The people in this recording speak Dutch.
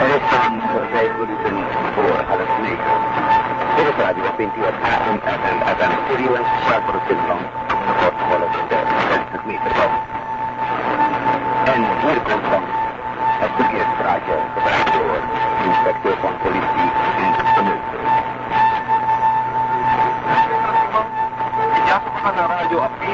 En is van vijf minuten voor half negen. Dit is radio 20 op AM, FM, FM, Studio en Schaar voor het Finland. De portfolio van de 50 meter van. Komt dan het verkeerspraatje, gebruikt door inspecteur van politie in de Neutel. Ja, van de radio op